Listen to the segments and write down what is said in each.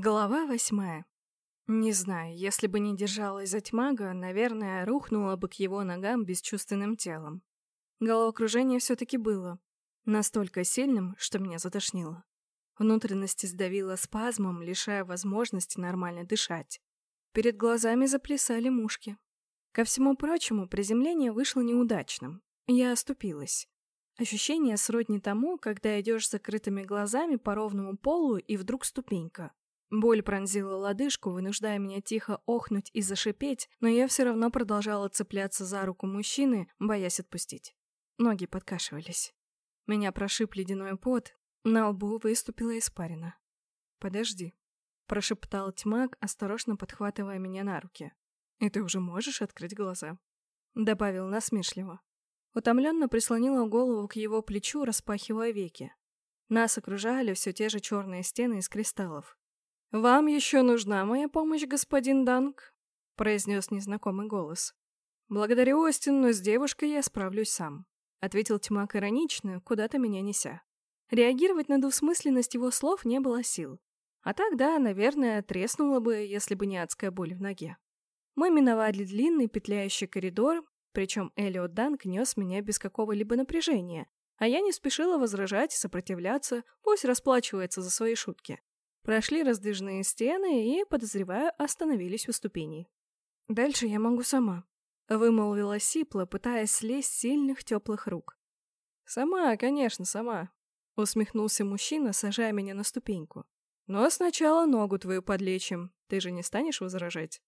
Глава восьмая. Не знаю, если бы не держалась за тьмага, наверное, рухнула бы к его ногам бесчувственным телом. Головокружение все-таки было. Настолько сильным, что меня затошнило. Внутренности сдавило спазмом, лишая возможности нормально дышать. Перед глазами заплясали мушки. Ко всему прочему, приземление вышло неудачным. Я оступилась. Ощущение сродни тому, когда идешь с закрытыми глазами по ровному полу и вдруг ступенька. Боль пронзила лодыжку, вынуждая меня тихо охнуть и зашипеть, но я все равно продолжала цепляться за руку мужчины, боясь отпустить. Ноги подкашивались. Меня прошиб ледяной пот, на лбу выступила испарина. «Подожди», — прошептал тьмак, осторожно подхватывая меня на руки. «И ты уже можешь открыть глаза?» — добавил насмешливо. Утомленно прислонила голову к его плечу, распахивая веки. Нас окружали все те же черные стены из кристаллов. «Вам еще нужна моя помощь, господин Данк?» — произнес незнакомый голос. «Благодарю, Остин, но с девушкой я справлюсь сам», — ответил Тимак иронично, куда-то меня неся. Реагировать на двусмысленность его слов не было сил. А так, да, наверное, треснула бы, если бы не адская боль в ноге. Мы миновали длинный петляющий коридор, причем Элиот Данк нес меня без какого-либо напряжения, а я не спешила возражать и сопротивляться, пусть расплачивается за свои шутки. Прошли раздвижные стены и, подозревая, остановились у ступеней. «Дальше я могу сама», — вымолвила Сипла, пытаясь слезть с сильных теплых рук. «Сама, конечно, сама», — усмехнулся мужчина, сажая меня на ступеньку. «Но сначала ногу твою подлечим. Ты же не станешь возражать?»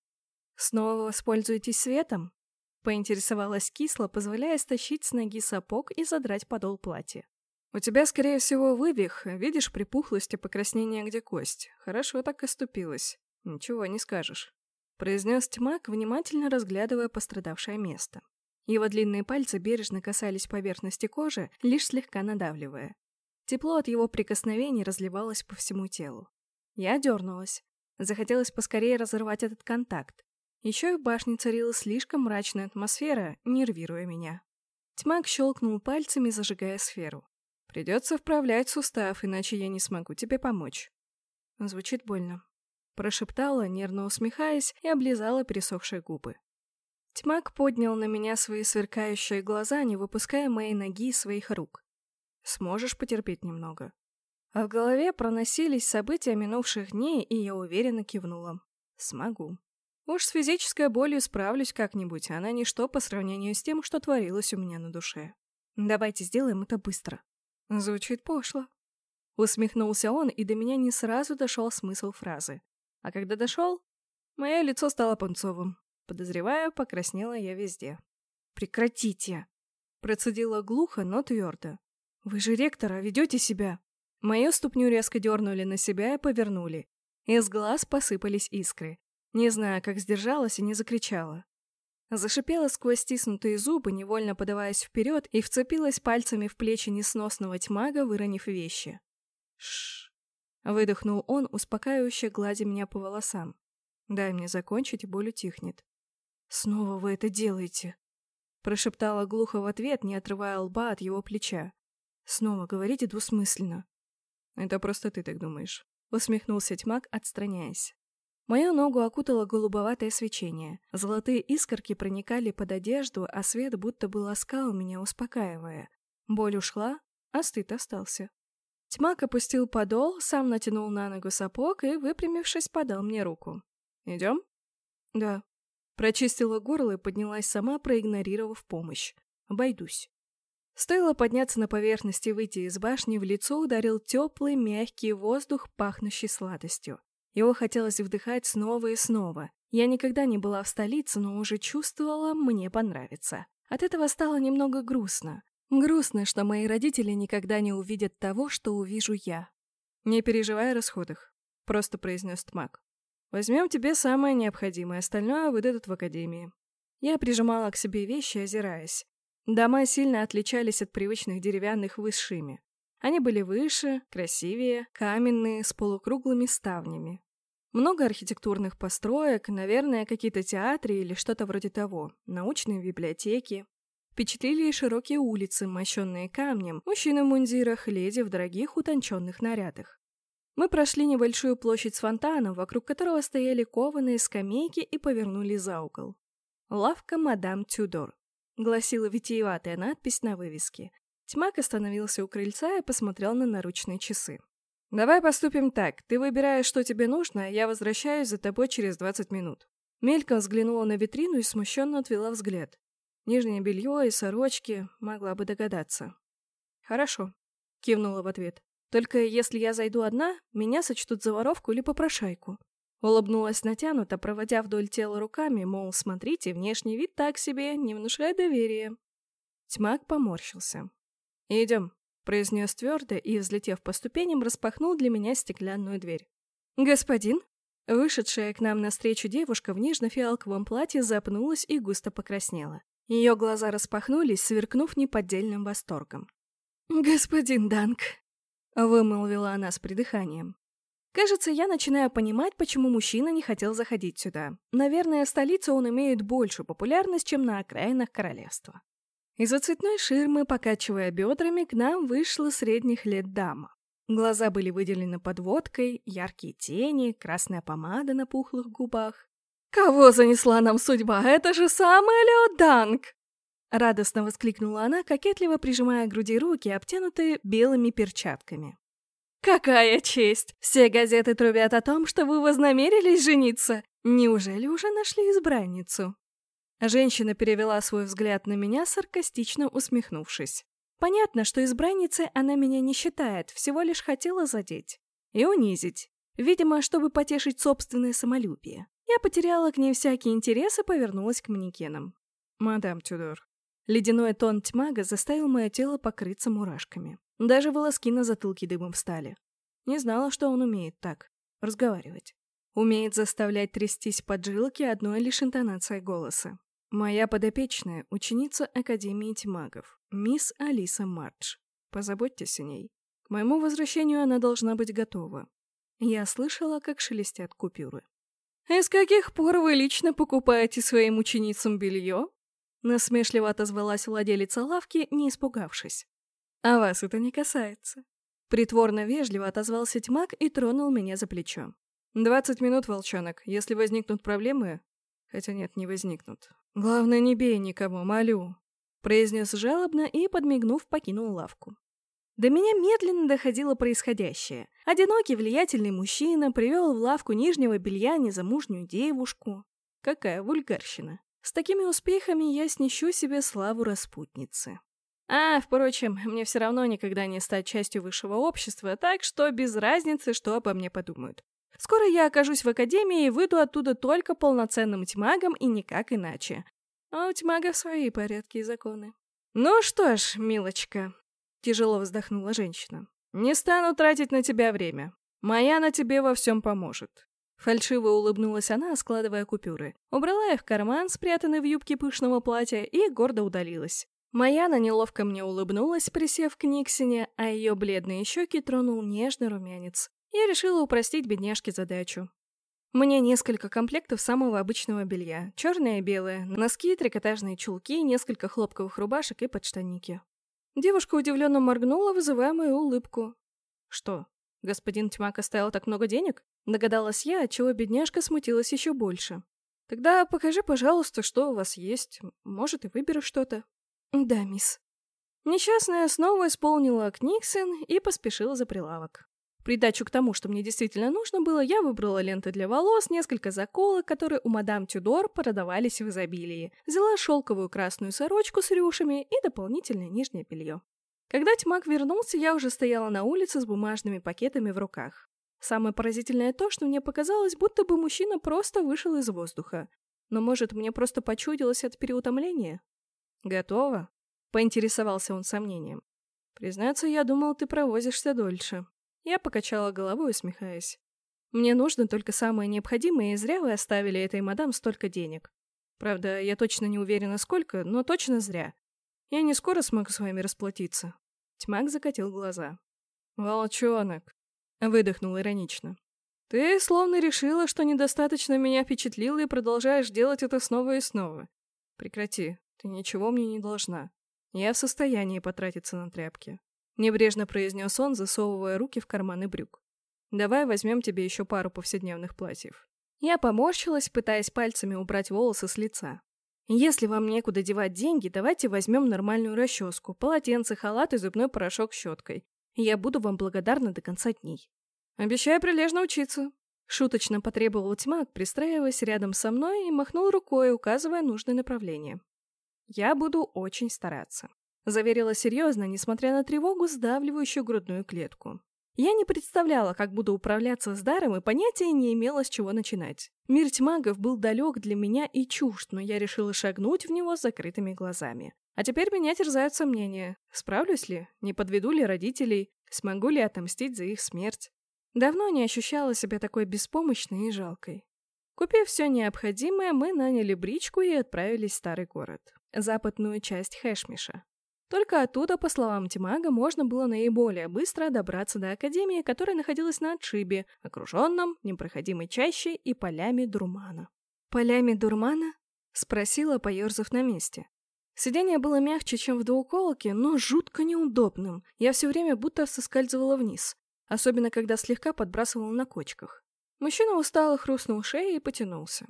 «Снова воспользуетесь светом?» — поинтересовалась кисло, позволяя стащить с ноги сапог и задрать подол платья. «У тебя, скорее всего, вывих. Видишь припухлость и покраснение, где кость. Хорошо так и ступилась. Ничего не скажешь», — произнес Тьмак, внимательно разглядывая пострадавшее место. Его длинные пальцы бережно касались поверхности кожи, лишь слегка надавливая. Тепло от его прикосновений разливалось по всему телу. Я дернулась. Захотелось поскорее разорвать этот контакт. Еще и в башне царила слишком мрачная атмосфера, нервируя меня. Тьмак щелкнул пальцами, зажигая сферу. Придется вправлять сустав, иначе я не смогу тебе помочь. Звучит больно. Прошептала, нервно усмехаясь, и облизала пересохшие губы. Тьмак поднял на меня свои сверкающие глаза, не выпуская моей ноги из своих рук. Сможешь потерпеть немного. А в голове проносились события минувших дней, и я уверенно кивнула. Смогу. Уж с физической болью справлюсь как-нибудь, она ничто по сравнению с тем, что творилось у меня на душе. Давайте сделаем это быстро. Звучит пошло. Усмехнулся он, и до меня не сразу дошел смысл фразы. А когда дошел, мое лицо стало пунцовым. Подозреваю, покраснела я везде. «Прекратите!» Процедила глухо, но твердо. «Вы же ректора, ведете себя!» Мою ступню резко дернули на себя и повернули. Из глаз посыпались искры. Не знаю, как сдержалась и не закричала. Зашипела сквозь стиснутые зубы, невольно подаваясь вперед, и вцепилась пальцами в плечи несносного тьмага, выронив вещи. Шш. Выдохнул он, успокаивающе гладя меня по волосам. Дай мне закончить, боль утихнет. «Снова вы это делаете!» Прошептала глухо в ответ, не отрывая лба от его плеча. «Снова говорите двусмысленно». «Это просто ты так думаешь», — усмехнулся тьмак, отстраняясь. Мою ногу окутало голубоватое свечение. Золотые искорки проникали под одежду, а свет будто бы ласкал меня, успокаивая. Боль ушла, а стыд остался. Тьмак опустил подол, сам натянул на ногу сапог и, выпрямившись, подал мне руку. «Идем?» «Да». Прочистила горло и поднялась сама, проигнорировав помощь. «Обойдусь». Стоило подняться на поверхность и выйти из башни, в лицо ударил теплый, мягкий воздух, пахнущий сладостью. Его хотелось вдыхать снова и снова. Я никогда не была в столице, но уже чувствовала, мне понравится. От этого стало немного грустно. Грустно, что мои родители никогда не увидят того, что увижу я. «Не переживай о расходах», — просто произнес Тмак. «Возьмем тебе самое необходимое, остальное выдадут в академии». Я прижимала к себе вещи, озираясь. Дома сильно отличались от привычных деревянных высшими. Они были выше, красивее, каменные, с полукруглыми ставнями. Много архитектурных построек, наверное, какие-то театры или что-то вроде того, научные библиотеки. Впечатлили и широкие улицы, мощенные камнем, мужчины в мундирах, леди в дорогих утонченных нарядах. Мы прошли небольшую площадь с фонтаном, вокруг которого стояли кованые скамейки и повернули за угол. «Лавка мадам Тюдор», — гласила витиеватая надпись на вывеске. Тьмак остановился у крыльца и посмотрел на наручные часы. «Давай поступим так. Ты выбираешь, что тебе нужно, я возвращаюсь за тобой через 20 минут». Мельком взглянула на витрину и смущенно отвела взгляд. Нижнее белье и сорочки, могла бы догадаться. «Хорошо», — кивнула в ответ. «Только если я зайду одна, меня сочтут за воровку или попрошайку». Улыбнулась натянуто, проводя вдоль тела руками, мол, смотрите, внешний вид так себе, не внушает доверия. Тьмак поморщился. «Идем», — произнес твердо и, взлетев по ступеням, распахнул для меня стеклянную дверь. «Господин?» Вышедшая к нам навстречу девушка в нежно-фиалковом платье запнулась и густо покраснела. Ее глаза распахнулись, сверкнув неподдельным восторгом. «Господин Данк», — вымолвила она с придыханием. «Кажется, я начинаю понимать, почему мужчина не хотел заходить сюда. Наверное, в столице он имеет большую популярность, чем на окраинах королевства». Из-за цветной ширмы, покачивая бедрами, к нам вышла средних лет дама. Глаза были выделены подводкой, яркие тени, красная помада на пухлых губах. «Кого занесла нам судьба? Это же самая Лео Данг!» Радостно воскликнула она, кокетливо прижимая к груди руки, обтянутые белыми перчатками. «Какая честь! Все газеты трубят о том, что вы вознамерились жениться! Неужели уже нашли избранницу?» Женщина перевела свой взгляд на меня, саркастично усмехнувшись. Понятно, что избранницей она меня не считает, всего лишь хотела задеть. И унизить. Видимо, чтобы потешить собственное самолюбие. Я потеряла к ней всякий интерес и повернулась к манекенам. «Мадам Тюдор». Ледяной тон тьмага заставил мое тело покрыться мурашками. Даже волоски на затылке дымом встали. Не знала, что он умеет так. Разговаривать. Умеет заставлять трястись поджилки одной лишь интонацией голоса. Моя подопечная — ученица Академии тьмагов, мисс Алиса Мардж. Позаботьтесь о ней. К моему возвращению она должна быть готова. Я слышала, как шелестят купюры. «Из каких пор вы лично покупаете своим ученицам белье?» Насмешливо отозвалась владелица лавки, не испугавшись. «А вас это не касается». Притворно вежливо отозвался тьмак и тронул меня за плечо. «Двадцать минут, волчонок. Если возникнут проблемы...» Хотя нет, не возникнут. «Главное, не бей никого, молю», — произнес жалобно и, подмигнув, покинул лавку. До меня медленно доходило происходящее. Одинокий влиятельный мужчина привел в лавку нижнего белья незамужнюю девушку. Какая вульгарщина. С такими успехами я снищу себе славу распутницы. А, впрочем, мне все равно никогда не стать частью высшего общества, так что без разницы, что обо мне подумают. Скоро я окажусь в академии и выйду оттуда только полноценным тьмагом и никак иначе. А у тьмагов свои порядки и законы. Ну что ж, милочка, тяжело вздохнула женщина. Не стану тратить на тебя время. Моя на тебе во всем поможет. Фальшиво улыбнулась она, складывая купюры. Убрала их в карман, спрятанный в юбке пышного платья, и гордо удалилась. Маяна неловко мне улыбнулась, присев к Никсине, а ее бледные щеки тронул нежный румянец. Я решила упростить бедняжке задачу. Мне несколько комплектов самого обычного белья. Черное и белое, носки, трикотажные чулки, несколько хлопковых рубашек и подштанники. Девушка удивленно моргнула, вызывая мою улыбку. «Что, господин Тьмак оставил так много денег?» Догадалась я, отчего бедняжка смутилась еще больше. «Тогда покажи, пожалуйста, что у вас есть. Может, и выберу что-то». «Да, мисс». Несчастная снова исполнила Книксон и поспешила за прилавок придачу к тому, что мне действительно нужно было, я выбрала ленты для волос, несколько заколок, которые у мадам Тюдор продавались в изобилии, взяла шелковую красную сорочку с рюшами и дополнительное нижнее белье. Когда тьмак вернулся, я уже стояла на улице с бумажными пакетами в руках. Самое поразительное то, что мне показалось, будто бы мужчина просто вышел из воздуха. Но, может, мне просто почудилось от переутомления? «Готово?» — поинтересовался он сомнением. «Признаться, я думал, ты провозишься дольше». Я покачала головой, усмехаясь. Мне нужно только самое необходимое, и зря вы оставили этой мадам столько денег. Правда, я точно не уверена, сколько, но точно зря. Я не скоро смогу с вами расплатиться. Тьмак закатил глаза. «Волчонок!» — выдохнул иронично. «Ты словно решила, что недостаточно меня впечатлила и продолжаешь делать это снова и снова. Прекрати, ты ничего мне не должна. Я в состоянии потратиться на тряпки. Небрежно произнес он, засовывая руки в карманы брюк. Давай возьмем тебе еще пару повседневных платьев. Я поморщилась, пытаясь пальцами убрать волосы с лица. Если вам некуда девать деньги, давайте возьмем нормальную расческу, полотенце, халат и зубной порошок щеткой. Я буду вам благодарна до конца дней. Обещаю прилежно учиться. Шуточно потребовал тьмак, пристраиваясь рядом со мной и махнул рукой, указывая нужное направление. Я буду очень стараться. Заверила серьезно, несмотря на тревогу, сдавливающую грудную клетку. Я не представляла, как буду управляться с даром, и понятия не имела, с чего начинать. Мир тьмагов был далек для меня и чужд, но я решила шагнуть в него с закрытыми глазами. А теперь меня терзают сомнения. Справлюсь ли? Не подведу ли родителей? Смогу ли отомстить за их смерть? Давно не ощущала себя такой беспомощной и жалкой. Купив все необходимое, мы наняли бричку и отправились в старый город. Западную часть Хэшмиша. Только оттуда, по словам Тимага, можно было наиболее быстро добраться до Академии, которая находилась на отшибе, окруженном непроходимой чащей и полями дурмана. «Полями дурмана?» — спросила, поерзав на месте. Сиденье было мягче, чем в двуколке, но жутко неудобным. Я все время будто соскальзывала вниз, особенно когда слегка подбрасывала на кочках. Мужчина устало хрустнул шеей и потянулся.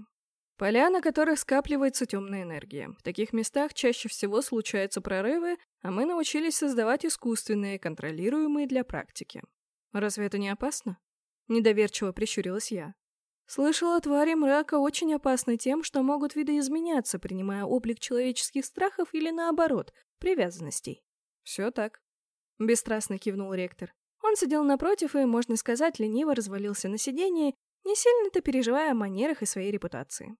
Поля, на которых скапливается темная энергия. В таких местах чаще всего случаются прорывы, а мы научились создавать искусственные, контролируемые для практики. Разве это не опасно? Недоверчиво прищурилась я. Слышала, твари мрака очень опасны тем, что могут видоизменяться, принимая облик человеческих страхов или, наоборот, привязанностей. Все так. Бесстрастно кивнул ректор. Он сидел напротив и, можно сказать, лениво развалился на сиденье, не сильно-то переживая о манерах и своей репутации.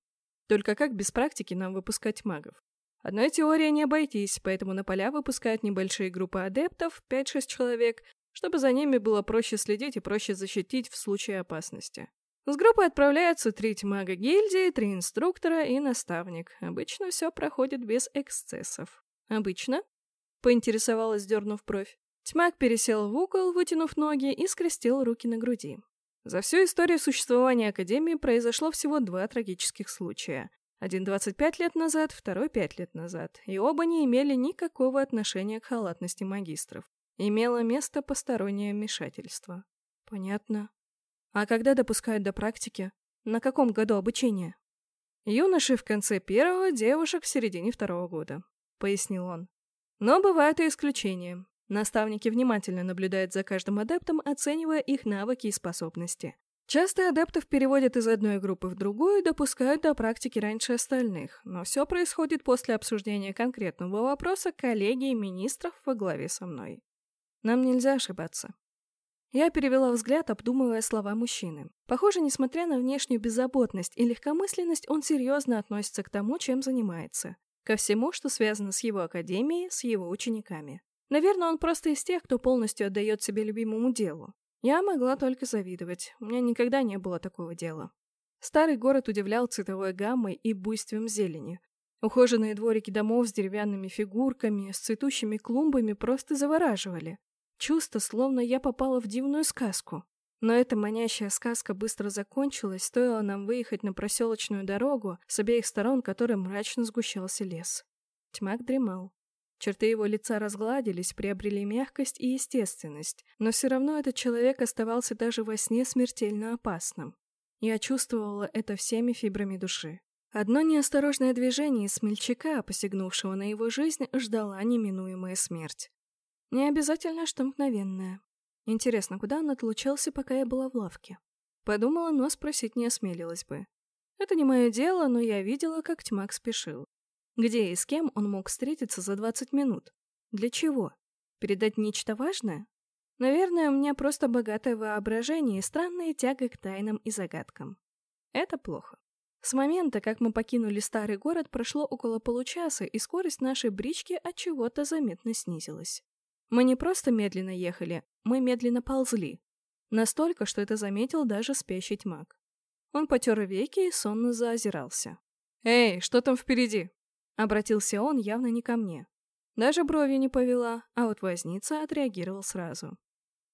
Только как без практики нам выпускать магов? Одной теорией не обойтись, поэтому на поля выпускают небольшие группы адептов, 5-6 человек, чтобы за ними было проще следить и проще защитить в случае опасности. С группой отправляются три мага гильдии, три инструктора и наставник. Обычно все проходит без эксцессов. Обычно? Поинтересовалась, дернув бровь. Тьмак пересел в угол, вытянув ноги и скрестил руки на груди. За всю историю существования Академии произошло всего два трагических случая. Один 25 лет назад, второй 5 лет назад, и оба не имели никакого отношения к халатности магистров. Имело место постороннее вмешательство. Понятно. А когда допускают до практики? На каком году обучения? Юноши в конце первого, девушек в середине второго года, пояснил он. Но бывают и исключения. Наставники внимательно наблюдают за каждым адептом, оценивая их навыки и способности. Часто адептов переводят из одной группы в другую и допускают до практики раньше остальных, но все происходит после обсуждения конкретного вопроса коллегии министров во главе со мной. Нам нельзя ошибаться. Я перевела взгляд, обдумывая слова мужчины. Похоже, несмотря на внешнюю беззаботность и легкомысленность, он серьезно относится к тому, чем занимается. Ко всему, что связано с его академией, с его учениками. Наверное, он просто из тех, кто полностью отдает себе любимому делу. Я могла только завидовать, у меня никогда не было такого дела. Старый город удивлял цветовой гаммой и буйством зелени. Ухоженные дворики домов с деревянными фигурками, с цветущими клумбами просто завораживали. Чувство, словно я попала в дивную сказку. Но эта манящая сказка быстро закончилась, стоило нам выехать на проселочную дорогу, с обеих сторон которой мрачно сгущался лес. Тьмак дремал. Черты его лица разгладились, приобрели мягкость и естественность, но все равно этот человек оставался даже во сне смертельно опасным. Я чувствовала это всеми фибрами души. Одно неосторожное движение смельчака, посягнувшего на его жизнь, ждала неминуемая смерть. Не обязательно, что мгновенная. Интересно, куда он отлучался, пока я была в лавке? Подумала, но спросить не осмелилась бы. Это не мое дело, но я видела, как Тьмак спешил. Где и с кем он мог встретиться за 20 минут? Для чего? Передать нечто важное? Наверное, у меня просто богатое воображение и странная тяга к тайнам и загадкам. Это плохо. С момента, как мы покинули старый город, прошло около получаса, и скорость нашей брички от чего-то заметно снизилась. Мы не просто медленно ехали, мы медленно ползли. Настолько, что это заметил даже спящий тьмак. Он потер веки и сонно заозирался. «Эй, что там впереди?» Обратился он явно не ко мне. Даже брови не повела, а вот возница отреагировал сразу.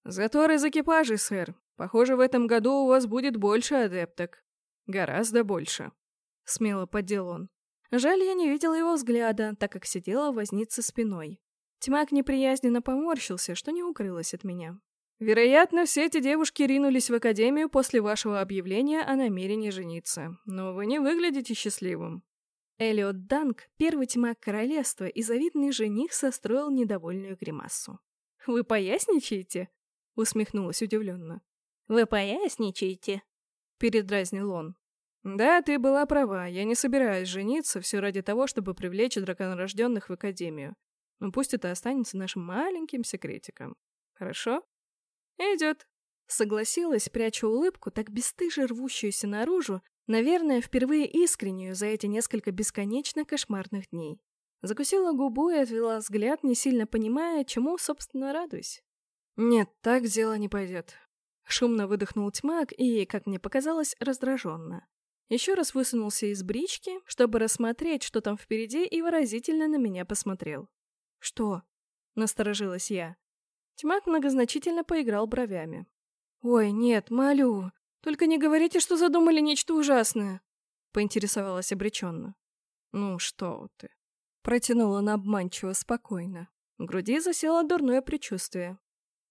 «Затор из экипажей, сэр. Похоже, в этом году у вас будет больше адепток. Гораздо больше», — смело поддел он. Жаль, я не видела его взгляда, так как сидела возница спиной. Тьмак неприязненно поморщился, что не укрылось от меня. Вероятно, все эти девушки ринулись в академию после вашего объявления о намерении жениться, но вы не выглядите счастливым. Элиот Данк, первый тьма королевства и завидный жених, состроил недовольную гримасу. «Вы поясничаете?» — усмехнулась удивленно. «Вы поясничаете?» — передразнил он. «Да, ты была права. Я не собираюсь жениться все ради того, чтобы привлечь драконорожденных в академию. Но пусть это останется нашим маленьким секретиком. Хорошо?» «Идет», — согласилась, пряча улыбку, так бесстыже рвущуюся наружу, наверное, впервые искреннюю за эти несколько бесконечно кошмарных дней. Закусила губу и отвела взгляд, не сильно понимая, чему, собственно, радуюсь. «Нет, так дело не пойдет». Шумно выдохнул тьмак и, как мне показалось, раздраженно. Еще раз высунулся из брички, чтобы рассмотреть, что там впереди, и выразительно на меня посмотрел. «Что?» — насторожилась я. Тьмак многозначительно поиграл бровями. «Ой, нет, молю. Только не говорите, что задумали нечто ужасное!» Поинтересовалась обреченно. «Ну что ты?» Протянула на обманчиво спокойно. В груди засело дурное предчувствие.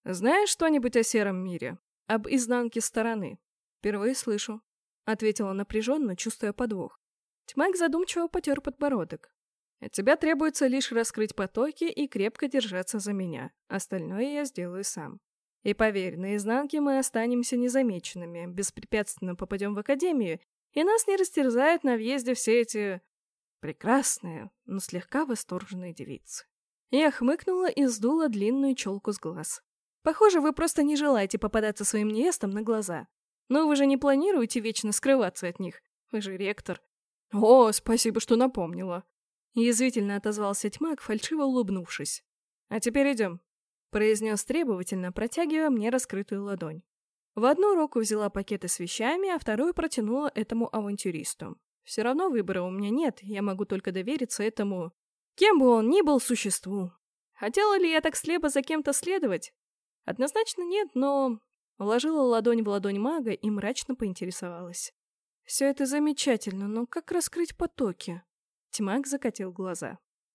«Знаешь что-нибудь о сером мире? Об изнанке стороны?» «Впервые слышу», — ответила напряженно, чувствуя подвох. Тьмак задумчиво потер подбородок. От тебя требуется лишь раскрыть потоки и крепко держаться за меня. Остальное я сделаю сам. И поверь, на изнанке мы останемся незамеченными, беспрепятственно попадем в академию, и нас не растерзают на въезде все эти... прекрасные, но слегка восторженные девицы. Я хмыкнула и сдула длинную челку с глаз. Похоже, вы просто не желаете попадаться своим невестам на глаза. Но вы же не планируете вечно скрываться от них. Вы же ректор. О, спасибо, что напомнила. Язвительно отозвался тьмак, фальшиво улыбнувшись. «А теперь идем», — произнес требовательно, протягивая мне раскрытую ладонь. В одну руку взяла пакеты с вещами, а вторую протянула этому авантюристу. Все равно выбора у меня нет, я могу только довериться этому... Кем бы он ни был, существу. Хотела ли я так слепо за кем-то следовать? Однозначно нет, но... Вложила ладонь в ладонь мага и мрачно поинтересовалась. Все это замечательно, но как раскрыть потоки? Тьмак закатил глаза.